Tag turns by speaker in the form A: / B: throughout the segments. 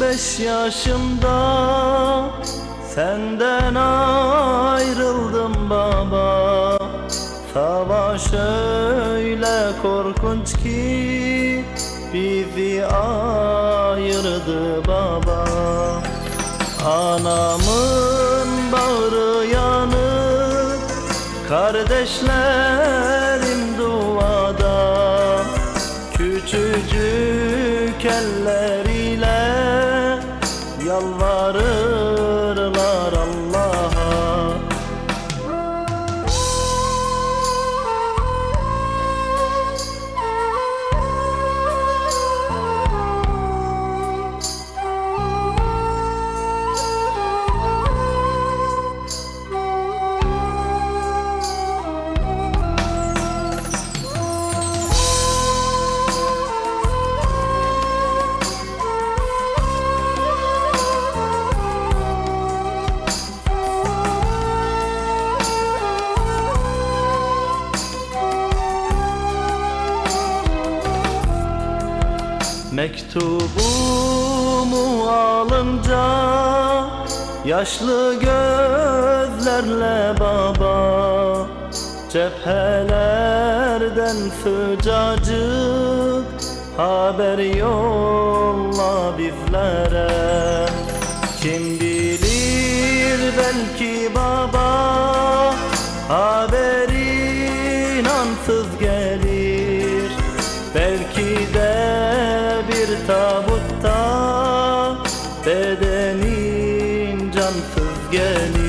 A: beş yaşımda Senden ayrıldım baba. Savaş öyle korkunç ki Bizi ayırdı baba. Anamın bağrı yanık Kardeşlerim duada Küçücük elleriyle Mektubumu alınca Yaşlı gözlerle baba Cephelerden sıcacık Haber yolla bizlere. Kim bilir belki baba Haberin ansız gelir tabutta Bedenin cansız gelir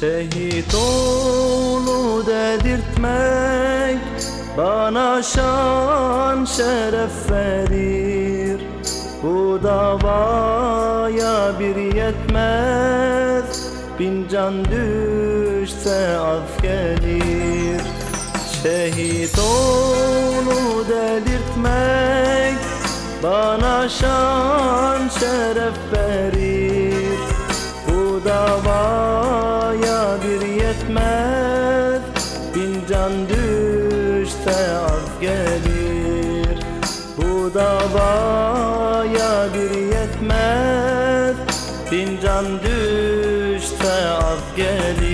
A: Şehit oğlu dedirtmek Bana şan şeref verir. Bu davaya bir yetmez Bin can düşse az gelir. Şehit oğlu dedirtmek Bana şan şeref verir davaya bir yetmez. Bin can düşse af gelir. Bu davaya bir yetmez. Bin can düşse af gelir.